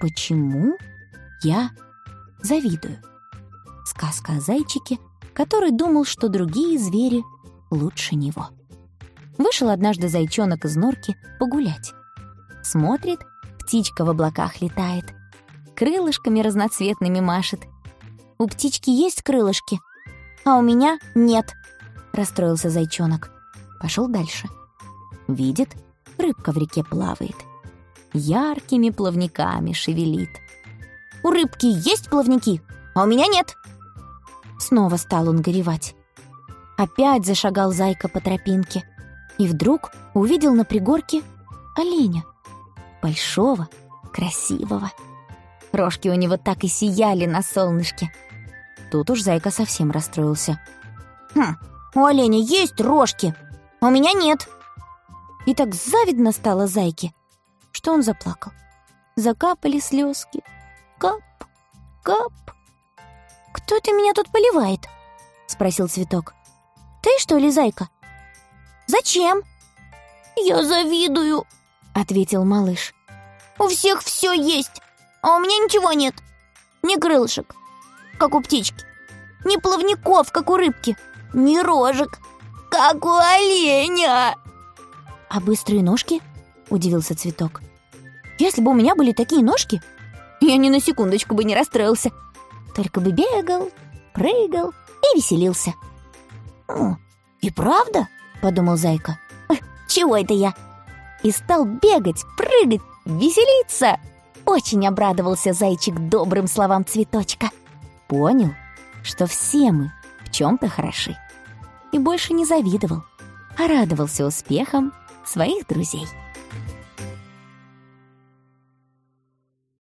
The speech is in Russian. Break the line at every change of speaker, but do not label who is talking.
Почему я завидую? Сказка о зайчике, который думал, что другие звери лучше него. Вышел однажды зайчонок из норки погулять. Смотрит, птичка в облаках летает, крылышками разноцветными машет. «У птички есть крылышки, а у меня нет», — расстроился зайчонок. Пошел дальше. Видит, рыбка в реке плавает. Яркими плавниками шевелит. «У рыбки есть плавники, а у меня нет!» Снова стал он горевать. Опять зашагал зайка по тропинке и вдруг увидел на пригорке оленя. Большого, красивого. Рожки у него так и сияли на солнышке. Тут уж зайка совсем расстроился. «Хм, у оленя есть рожки, а у меня нет!» И так завидно стало зайке, что он заплакал. Закапали слезки. Кап, кап. «Кто это меня тут поливает?» — спросил цветок. «Ты, что ли, зайка?» «Зачем?» «Я завидую», — ответил малыш. «У всех все есть, а у меня ничего нет. Ни крылышек, как у птички, ни плавников, как у рыбки, ни рожек, как у оленя». «А быстрые ножки?» — удивился цветок. «Если бы у меня были такие ножки, я ни на секундочку бы не расстроился. Только бы бегал, прыгал и веселился». «О, и правда?» — подумал Зайка. «Чего это я?» И стал бегать, прыгать, веселиться. Очень обрадовался зайчик добрым словам цветочка. Понял, что все мы в чем-то хороши. И больше не завидовал, а радовался успехам своих друзей.